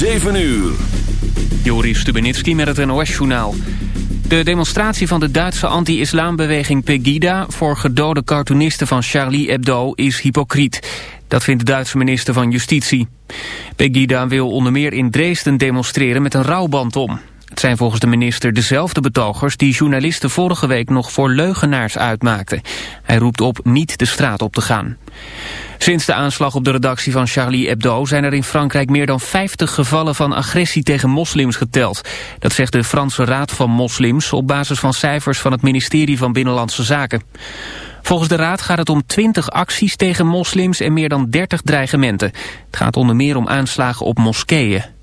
7 uur. Joris Stubenitski met het NOS-journaal. De demonstratie van de Duitse anti-islambeweging Pegida... voor gedode cartoonisten van Charlie Hebdo is hypocriet. Dat vindt de Duitse minister van Justitie. Pegida wil onder meer in Dresden demonstreren met een rouwband om. Het zijn volgens de minister dezelfde betogers die journalisten vorige week nog voor leugenaars uitmaakten. Hij roept op niet de straat op te gaan. Sinds de aanslag op de redactie van Charlie Hebdo zijn er in Frankrijk meer dan 50 gevallen van agressie tegen moslims geteld. Dat zegt de Franse Raad van Moslims op basis van cijfers van het ministerie van Binnenlandse Zaken. Volgens de Raad gaat het om 20 acties tegen moslims en meer dan 30 dreigementen. Het gaat onder meer om aanslagen op moskeeën.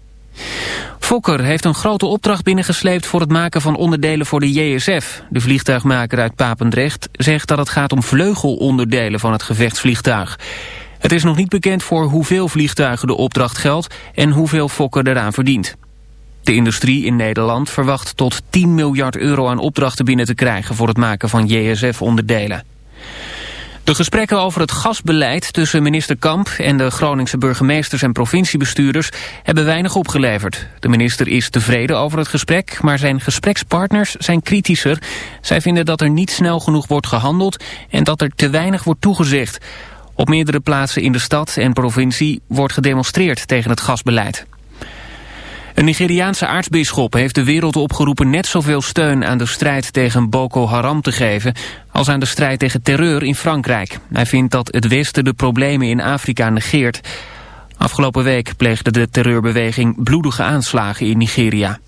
Fokker heeft een grote opdracht binnengesleept voor het maken van onderdelen voor de JSF. De vliegtuigmaker uit Papendrecht zegt dat het gaat om vleugelonderdelen van het gevechtsvliegtuig. Het is nog niet bekend voor hoeveel vliegtuigen de opdracht geldt en hoeveel Fokker eraan verdient. De industrie in Nederland verwacht tot 10 miljard euro aan opdrachten binnen te krijgen voor het maken van JSF-onderdelen. De gesprekken over het gasbeleid tussen minister Kamp en de Groningse burgemeesters en provinciebestuurders hebben weinig opgeleverd. De minister is tevreden over het gesprek, maar zijn gesprekspartners zijn kritischer. Zij vinden dat er niet snel genoeg wordt gehandeld en dat er te weinig wordt toegezegd. Op meerdere plaatsen in de stad en provincie wordt gedemonstreerd tegen het gasbeleid. Een Nigeriaanse aartsbisschop heeft de wereld opgeroepen net zoveel steun aan de strijd tegen Boko Haram te geven als aan de strijd tegen terreur in Frankrijk. Hij vindt dat het Westen de problemen in Afrika negeert. Afgelopen week pleegde de terreurbeweging bloedige aanslagen in Nigeria.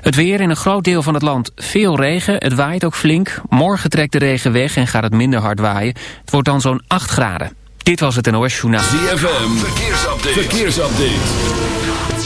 Het weer in een groot deel van het land veel regen. Het waait ook flink. Morgen trekt de regen weg en gaat het minder hard waaien. Het wordt dan zo'n 8 graden. Dit was het NOS Journaal. ZFM, verkeersupdate.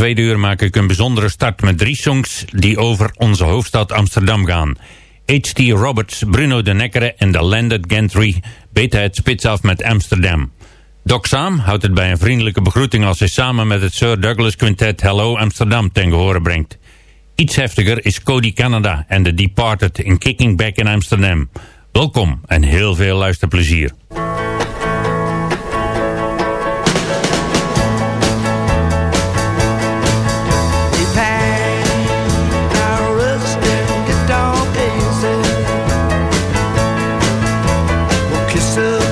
Tweede uur maak ik een bijzondere start met drie songs die over onze hoofdstad Amsterdam gaan. H.T. Roberts, Bruno de Neckere en de Landed Gentry beten het spits af met Amsterdam. Doc Sam houdt het bij een vriendelijke begroeting als hij samen met het Sir Douglas Quintet Hello Amsterdam ten gehore brengt. Iets heftiger is Cody Canada en The Departed in Kicking Back in Amsterdam. Welkom en heel veel luisterplezier. yourself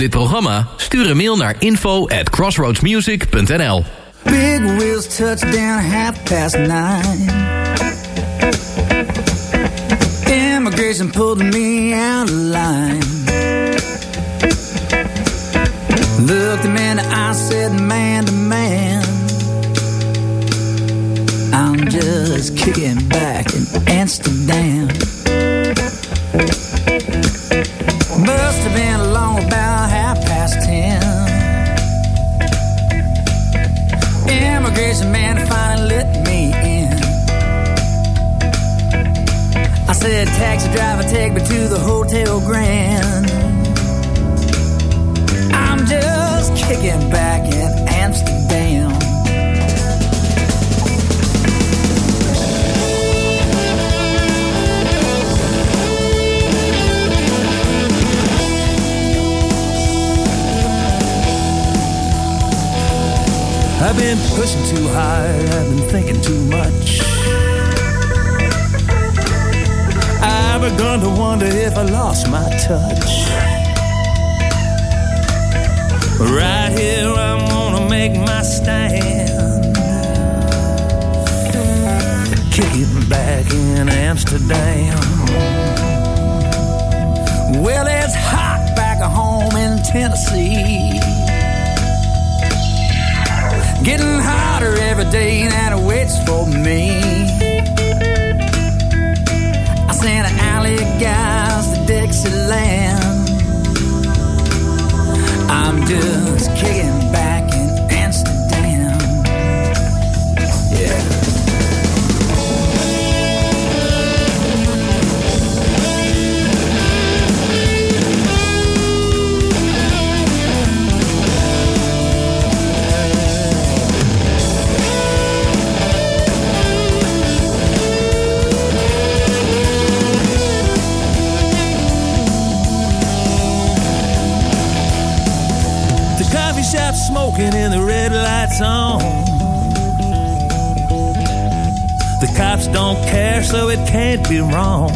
dit programma? Stuur een mail naar info at crossroadsmusic.nl Big wheels touchdown half past nine. Immigration pulled me out of line. Looked him in the said man to man. I'm just kicking back in Amsterdam. Taxi driver, take me to the Hotel Grand. I'm just kicking back in Amsterdam. I've been pushing too hard, I've been thinking too much. Begun to wonder if I lost my touch. Right here, I'm gonna make my stand. Kicking back in Amsterdam. Well, it's hot back home in Tennessee. Getting hotter every day, and it waits for me. Guys to Dixieland. I'm just kicking back smoking and the red lights on. The cops don't care, so it can't be wrong.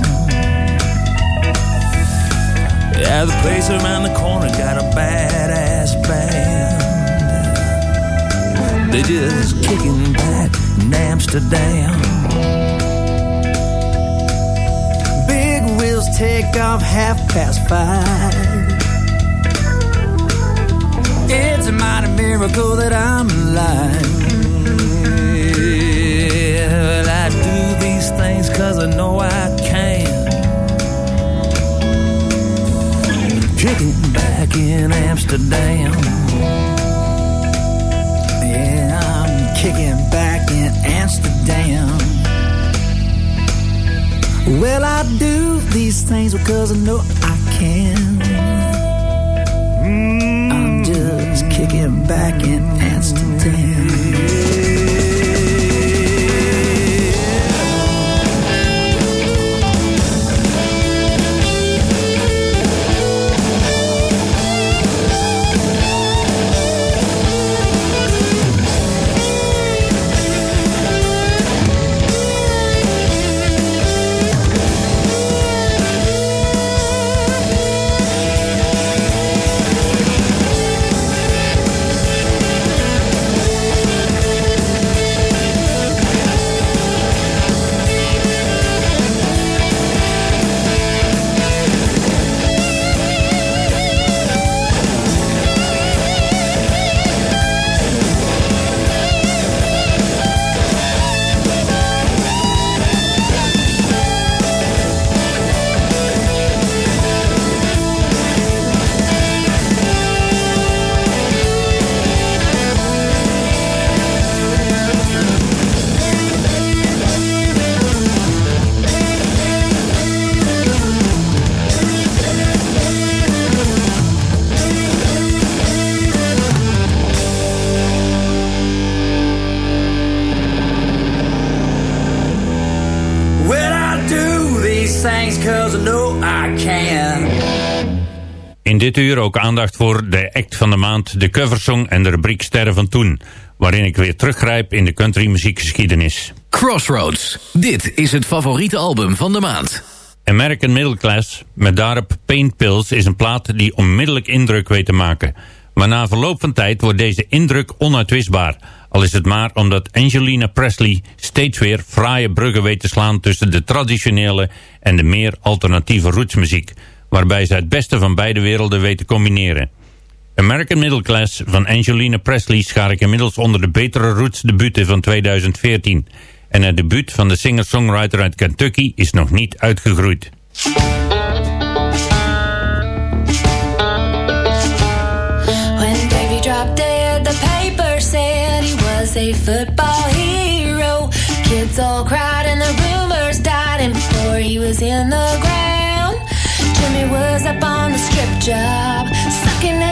Yeah, the place around the corner got a badass band. They just kicking back in Amsterdam. Big wheels take off half past five. It's a mighty miracle that I'm alive. Well, I do these things cause I know I can. Kicking back in Amsterdam. Yeah, I'm kicking back in Amsterdam. Well, I do these things because I know I can. Kicking back in Amsterdam. Dit uur ook aandacht voor de act van de maand, de coversong en de rubriek Sterren van Toen. Waarin ik weer teruggrijp in de country muziekgeschiedenis. Crossroads. Dit is het favoriete album van de maand. American Middle Class met daarop Paint Pills is een plaat die onmiddellijk indruk weet te maken. Maar na verloop van tijd wordt deze indruk onuitwisbaar. Al is het maar omdat Angelina Presley steeds weer fraaie bruggen weet te slaan tussen de traditionele en de meer alternatieve rootsmuziek. Waarbij ze het beste van beide werelden weet te combineren. American Middle Class van Angelina Presley schaar ik inmiddels onder de betere roots debuten van 2014. En het debuut van de singer-songwriter uit Kentucky is nog niet uitgegroeid. A football hero. Kids all cried the rumors died, and before he was in the ground, up on the strip job, sucking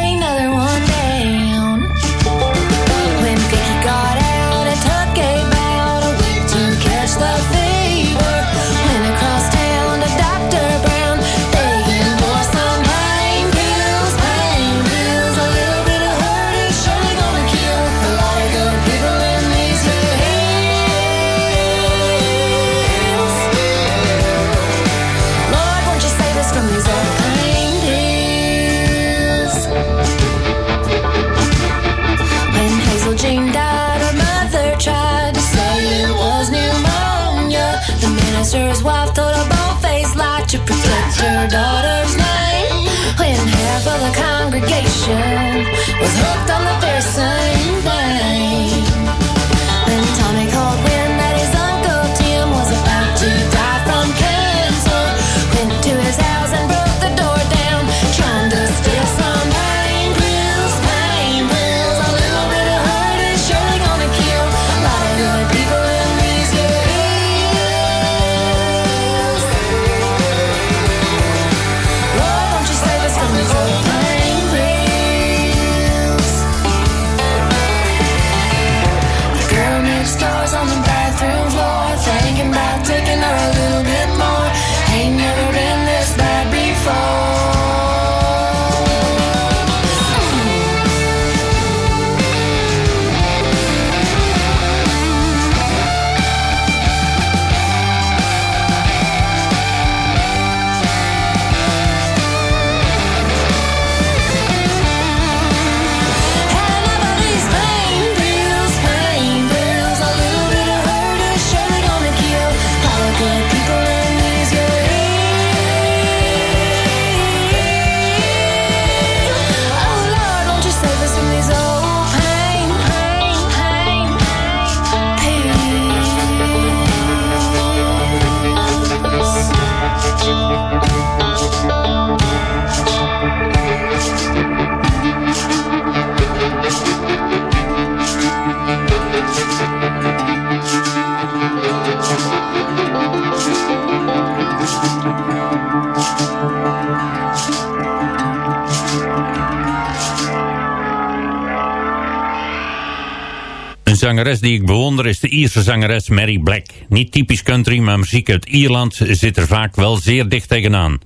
die ik bewonder is de Ierse zangeres Mary Black. Niet typisch country, maar muziek uit Ierland zit er vaak wel zeer dicht tegenaan.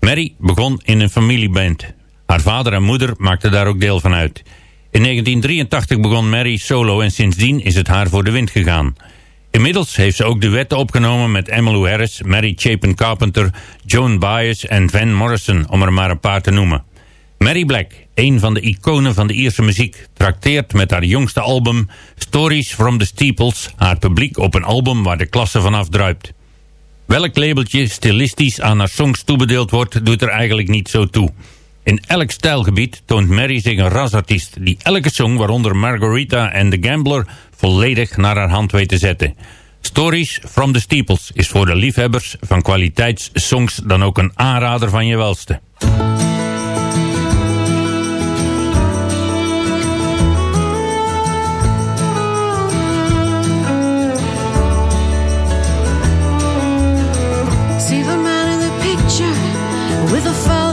Mary begon in een familieband. Haar vader en moeder maakten daar ook deel van uit. In 1983 begon Mary solo en sindsdien is het haar voor de wind gegaan. Inmiddels heeft ze ook duetten opgenomen met Emmylou Harris, Mary Chapin Carpenter, Joan Baez en Van Morrison, om er maar een paar te noemen. Mary Black, een van de iconen van de Ierse muziek, trakteert met haar jongste album Stories from the Steeples haar publiek op een album waar de klasse vanaf druipt. Welk labeltje stilistisch aan haar songs toebedeeld wordt, doet er eigenlijk niet zo toe. In elk stijlgebied toont Mary zich een rasartiest die elke song, waaronder Margarita en The Gambler, volledig naar haar hand weet te zetten. Stories from the Steeples is voor de liefhebbers van kwaliteitssongs dan ook een aanrader van je welste. with a phone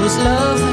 was love.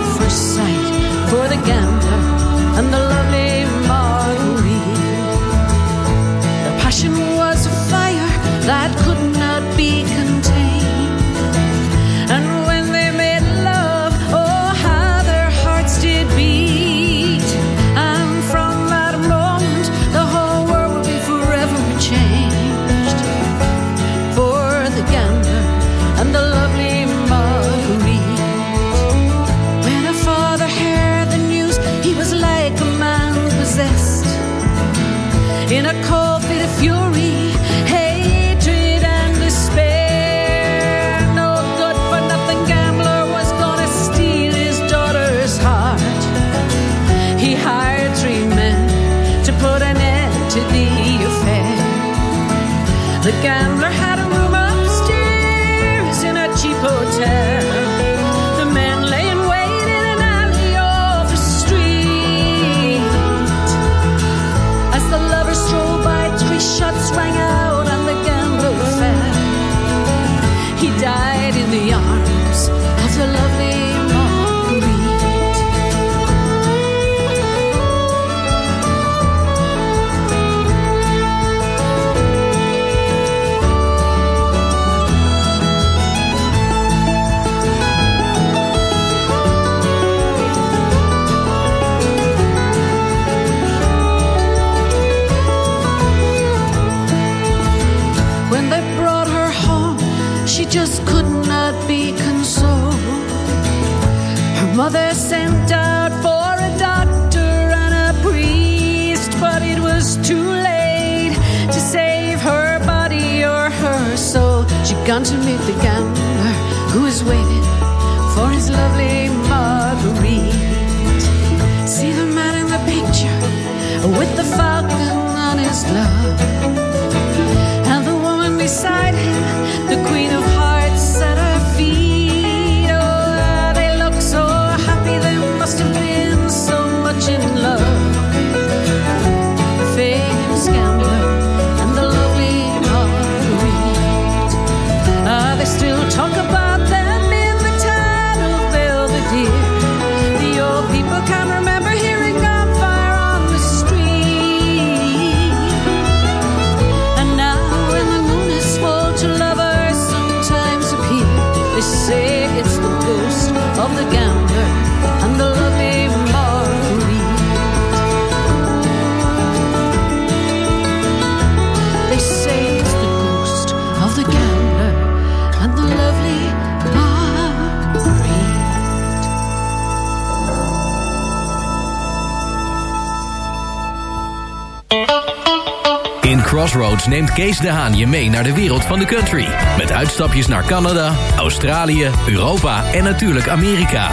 Neemt Kees de Haan je mee naar de wereld van de country. Met uitstapjes naar Canada, Australië, Europa en natuurlijk Amerika.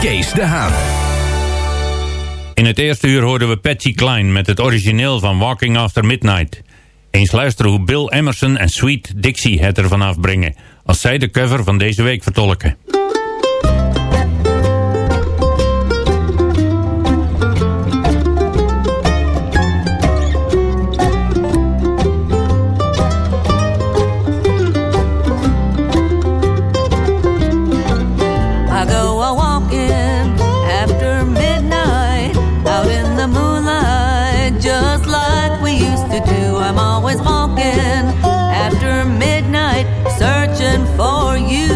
Kees de Haan. In het eerste uur hoorden we Patsy Klein met het origineel van Walking After Midnight. Eens luisteren hoe Bill Emerson en Sweet Dixie het ervan afbrengen... als zij de cover van deze week vertolken. I'm always walking after midnight, searching for you.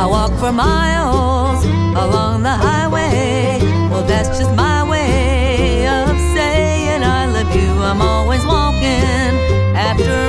I walk for miles along the highway. Well, that's just my way of saying I love you. I'm always walking after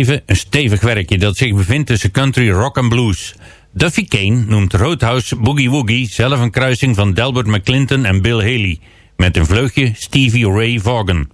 even een stevig werkje dat zich bevindt tussen country, rock en blues. Duffy Kane noemt Roadhouse Boogie Woogie zelf een kruising van Delbert McClinton en Bill Haley... met een vleugje Stevie Ray Vaughan.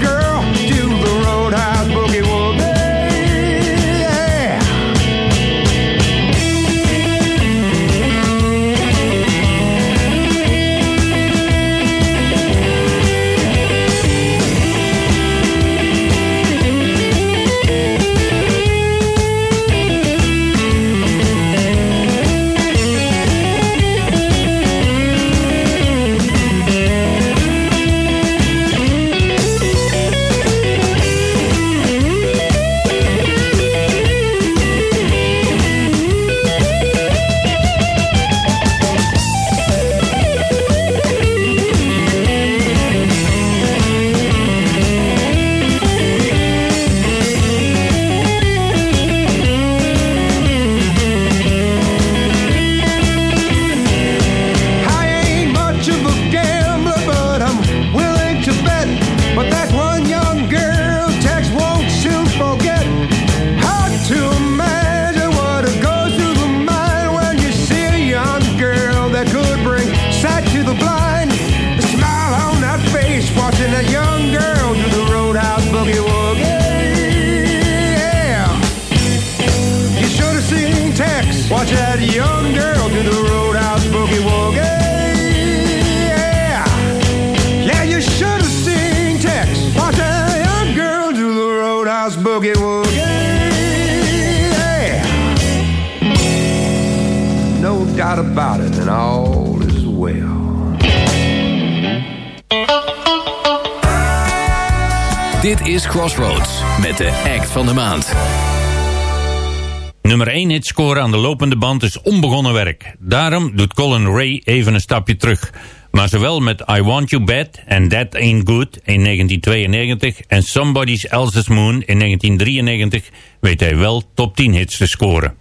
girl. scoren aan de lopende band is onbegonnen werk. Daarom doet Colin Ray even een stapje terug. Maar zowel met I Want You Bad en That Ain't Good in 1992 en Somebody's Else's Moon in 1993 weet hij wel top 10 hits te scoren.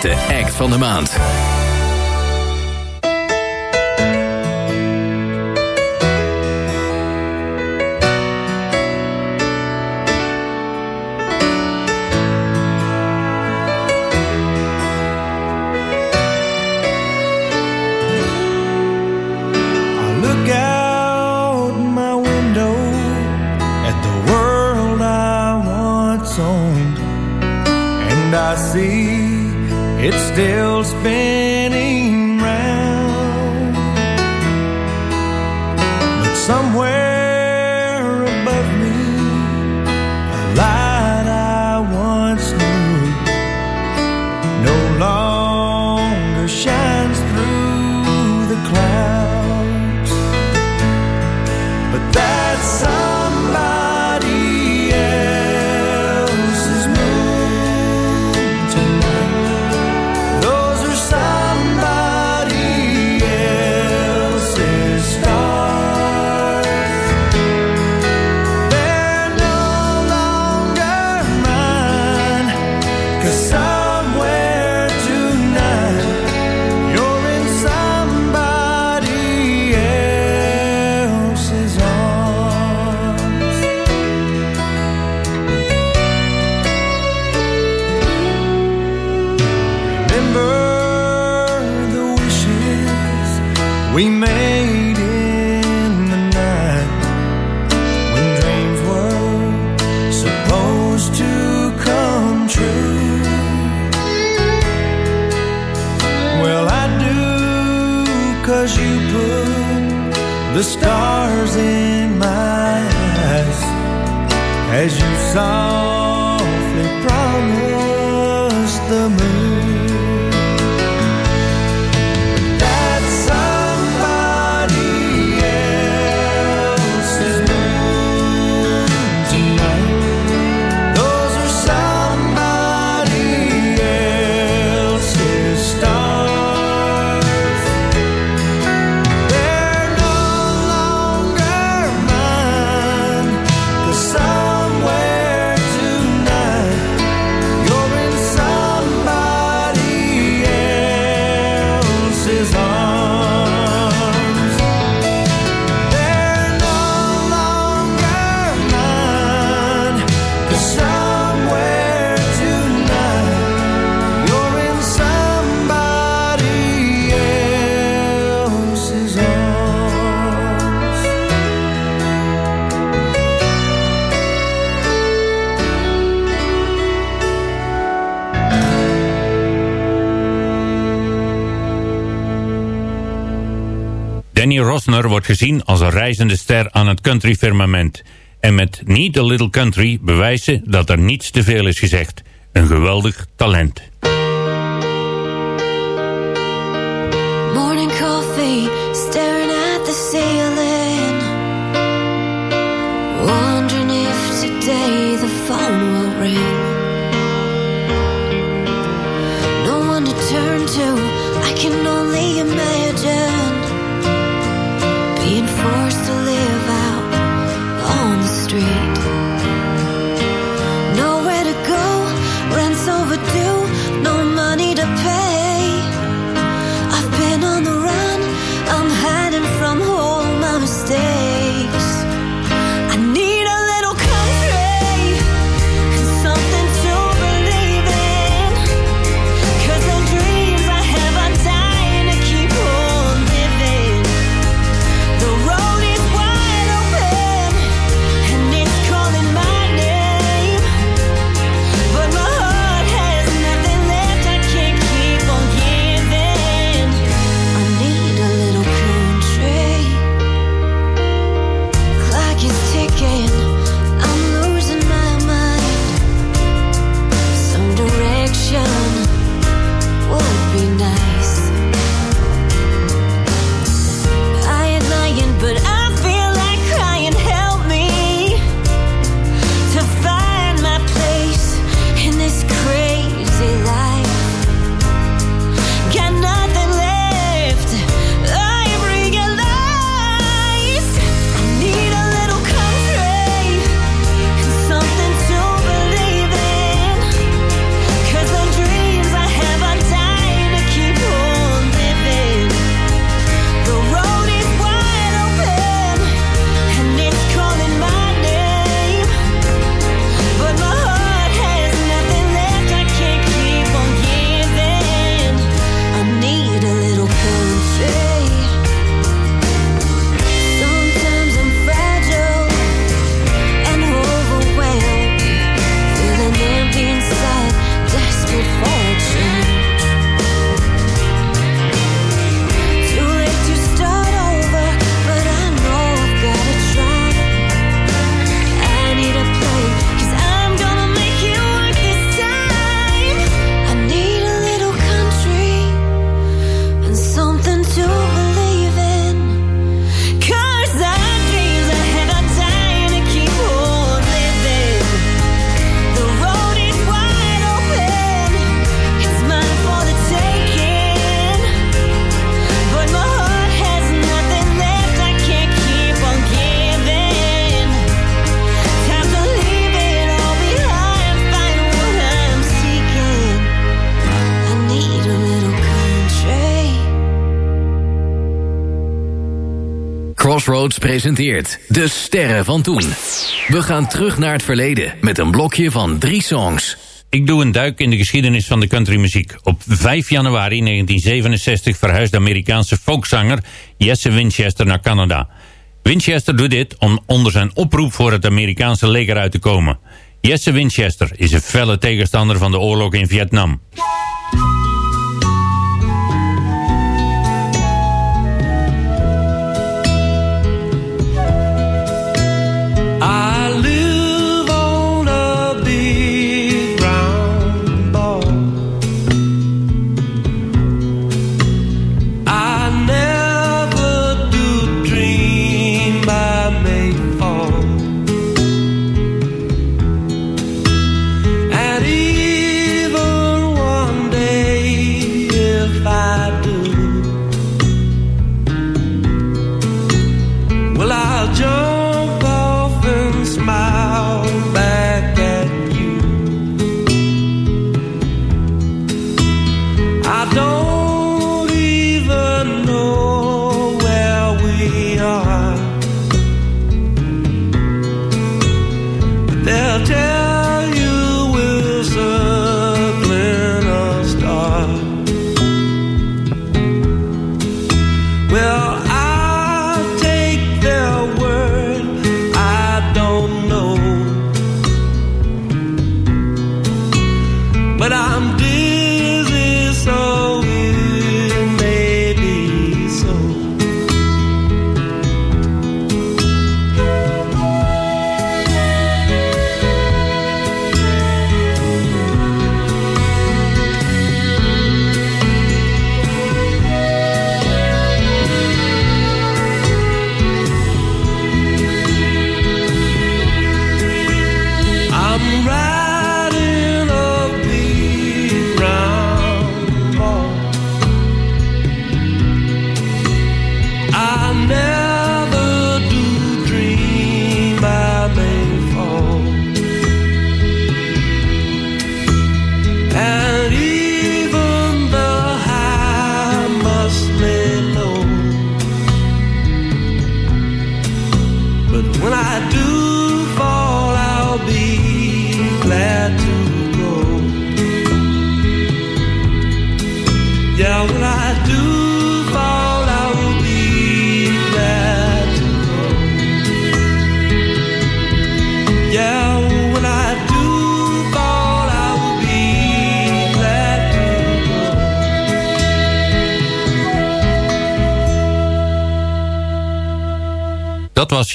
de act van de maand. Annie Rosner wordt gezien als een reizende ster aan het country firmament. En met Need a Little Country bewijzen dat er niets te veel is gezegd. Een geweldig talent. Morning coffee, staring at the ceiling. Wondering if today the phone will ring. No one to turn to, I can only imagine. Presenteert De Sterren van Toen. We gaan terug naar het verleden met een blokje van drie songs. Ik doe een duik in de geschiedenis van de countrymuziek. Op 5 januari 1967 verhuisde Amerikaanse folkzanger Jesse Winchester naar Canada. Winchester doet dit om onder zijn oproep voor het Amerikaanse leger uit te komen. Jesse Winchester is een felle tegenstander van de oorlog in Vietnam.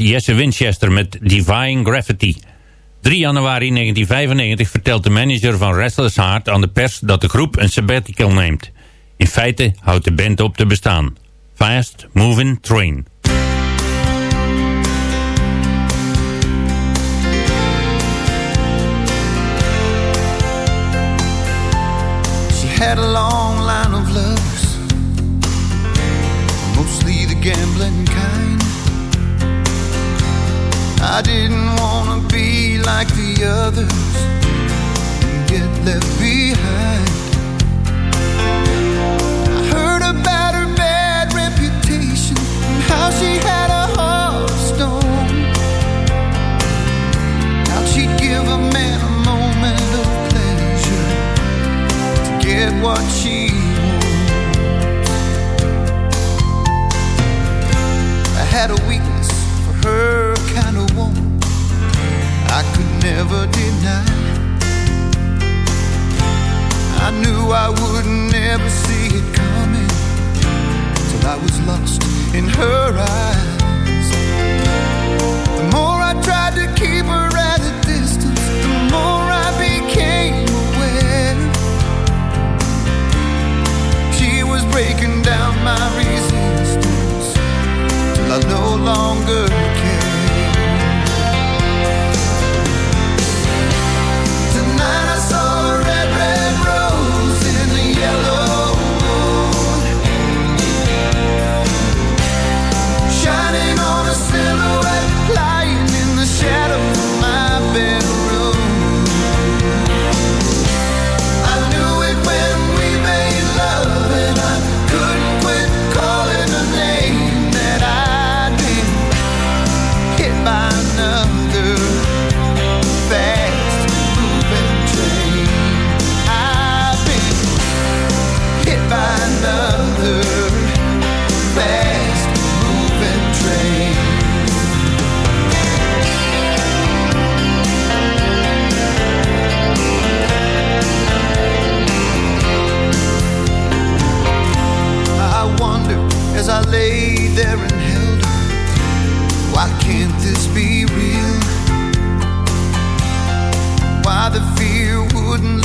Jesse Winchester met Divine Gravity. 3 januari 1995 vertelt de manager van Restless Heart aan de pers dat de groep een sabbatical neemt. In feite houdt de band op te bestaan. Fast Moving Train. Had a long line of lovers, mostly the gambling. I didn't want to be like the others and get left behind. I heard about her bad reputation and how she had a heart of stone. How she'd give a man a moment of pleasure to get what she wants. I had a weakness for her kind of woman. I could never deny. I knew I would never see it coming till I was lost in her eyes. The more I tried to keep her at a distance, the more I became aware. She was breaking down my resistance till I no longer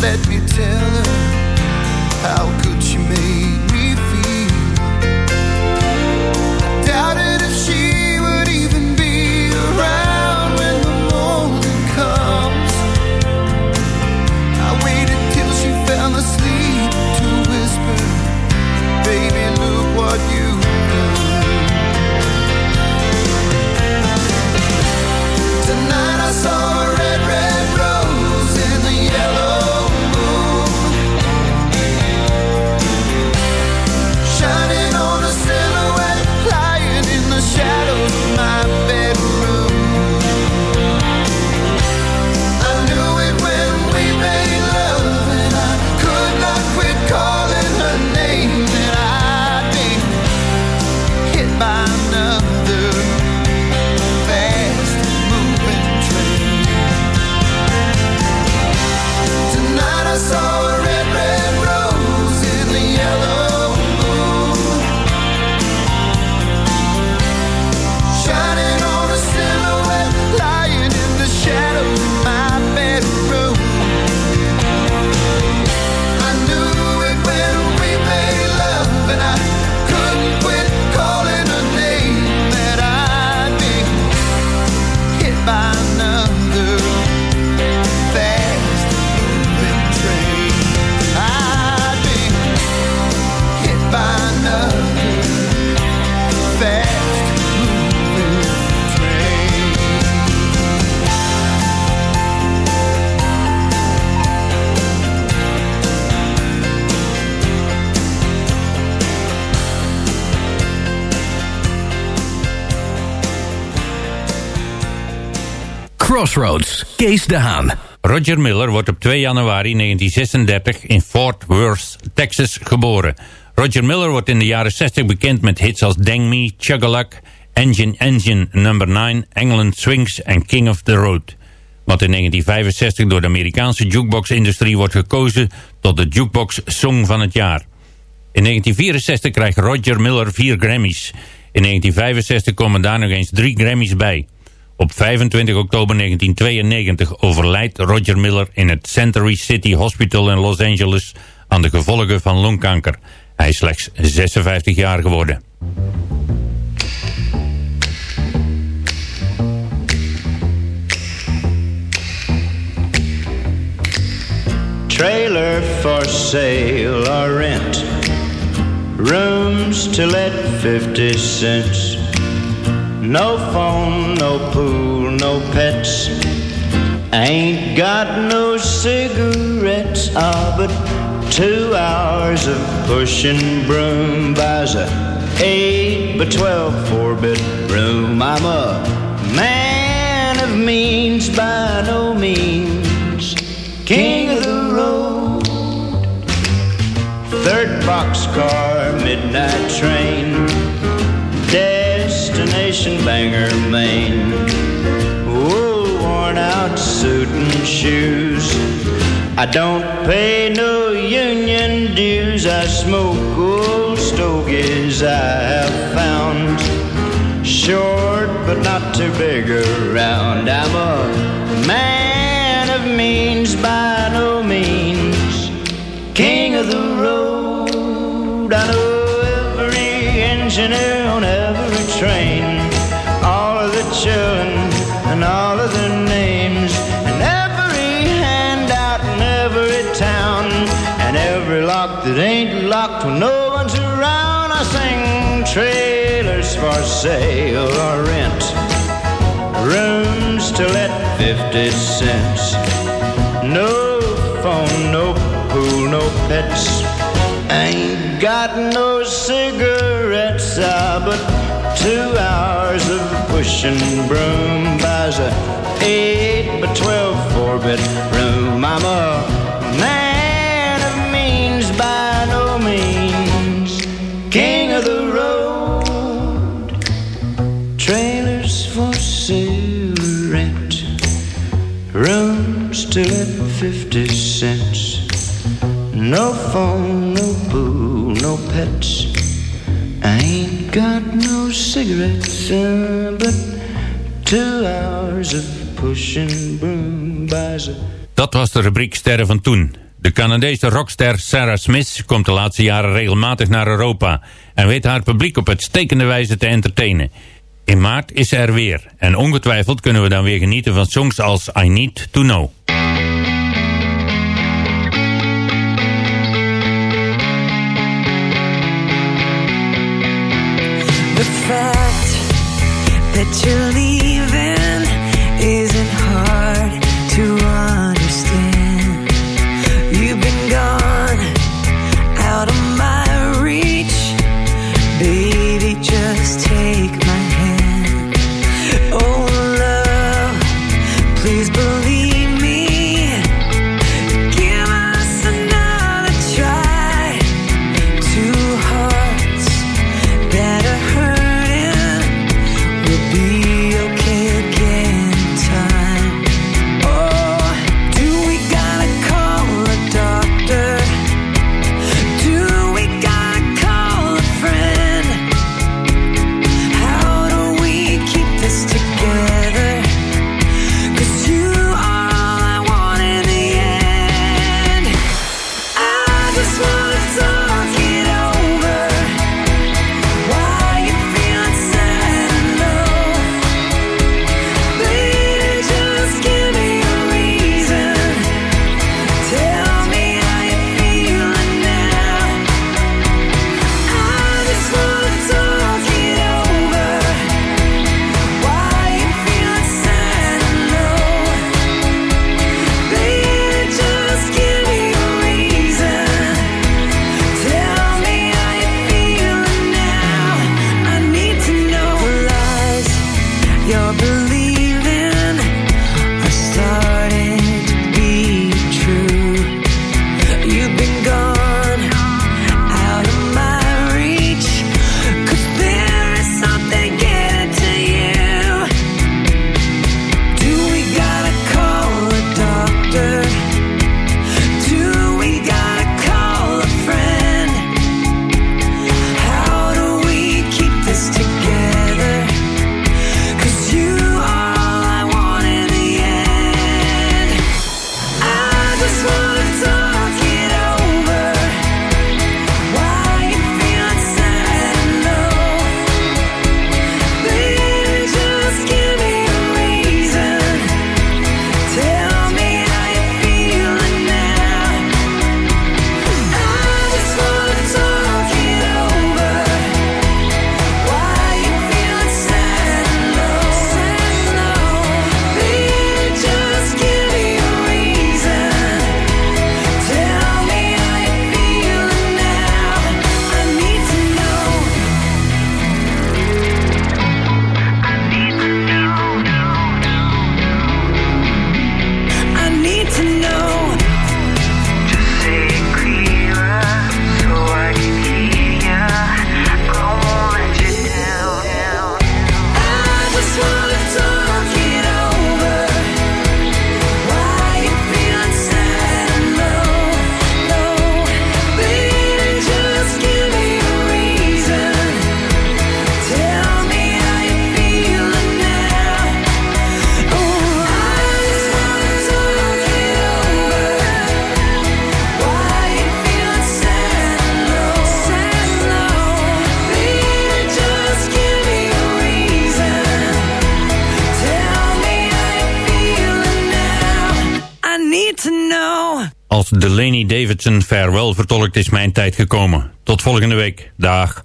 let me tell her? Crossroads, Kees de Haan. Roger Miller wordt op 2 januari 1936 in Fort Worth, Texas geboren. Roger Miller wordt in de jaren 60 bekend met hits als Dang Me, Chug-a-Luck, Engine Engine Number 9, England Swings en King of the Road. Wat in 1965 door de Amerikaanse jukebox-industrie wordt gekozen tot de Jukebox Song van het jaar. In 1964 krijgt Roger Miller vier Grammys. In 1965 komen daar nog eens drie Grammys bij. Op 25 oktober 1992 overlijdt Roger Miller in het Century City Hospital in Los Angeles aan de gevolgen van longkanker. Hij is slechts 56 jaar geworden. Trailer for sale or rent. Rooms to let 50 cents. No phone, no pool, no pets. Ain't got no cigarettes. Ah, but two hours of pushing broom buys a eight by twelve four bedroom. I'm a man of means by no means, king of the road. Third boxcar, midnight train, destination Bangor, Maine. Wool worn out suit and shoes. I don't pay no union dues. I smoke old stogies I have found. Short but not too big around. I'm a man And every lock that ain't locked when no one's around. I sing trailers for sale or rent. Rooms to let 50 cents. No phone, no pool, no pets. Ain't got no cigarettes, ah, but two hours of pushing broom buys a eight by twelve four bedroom. I'm a rooms to let fifty cents. No phone, no pool, no pets. I ain't got no cigarettes, uh, but two hours of pushing broom buys Dat was de rubriek Sterren van Toen. De Canadese rockster Sarah Smith komt de laatste jaren regelmatig naar Europa... en weet haar publiek op uitstekende wijze te entertainen. In maart is ze er weer en ongetwijfeld kunnen we dan weer genieten van songs als I Need To Know. Davidson Farewell vertolkt is mijn tijd gekomen. Tot volgende week. Dag.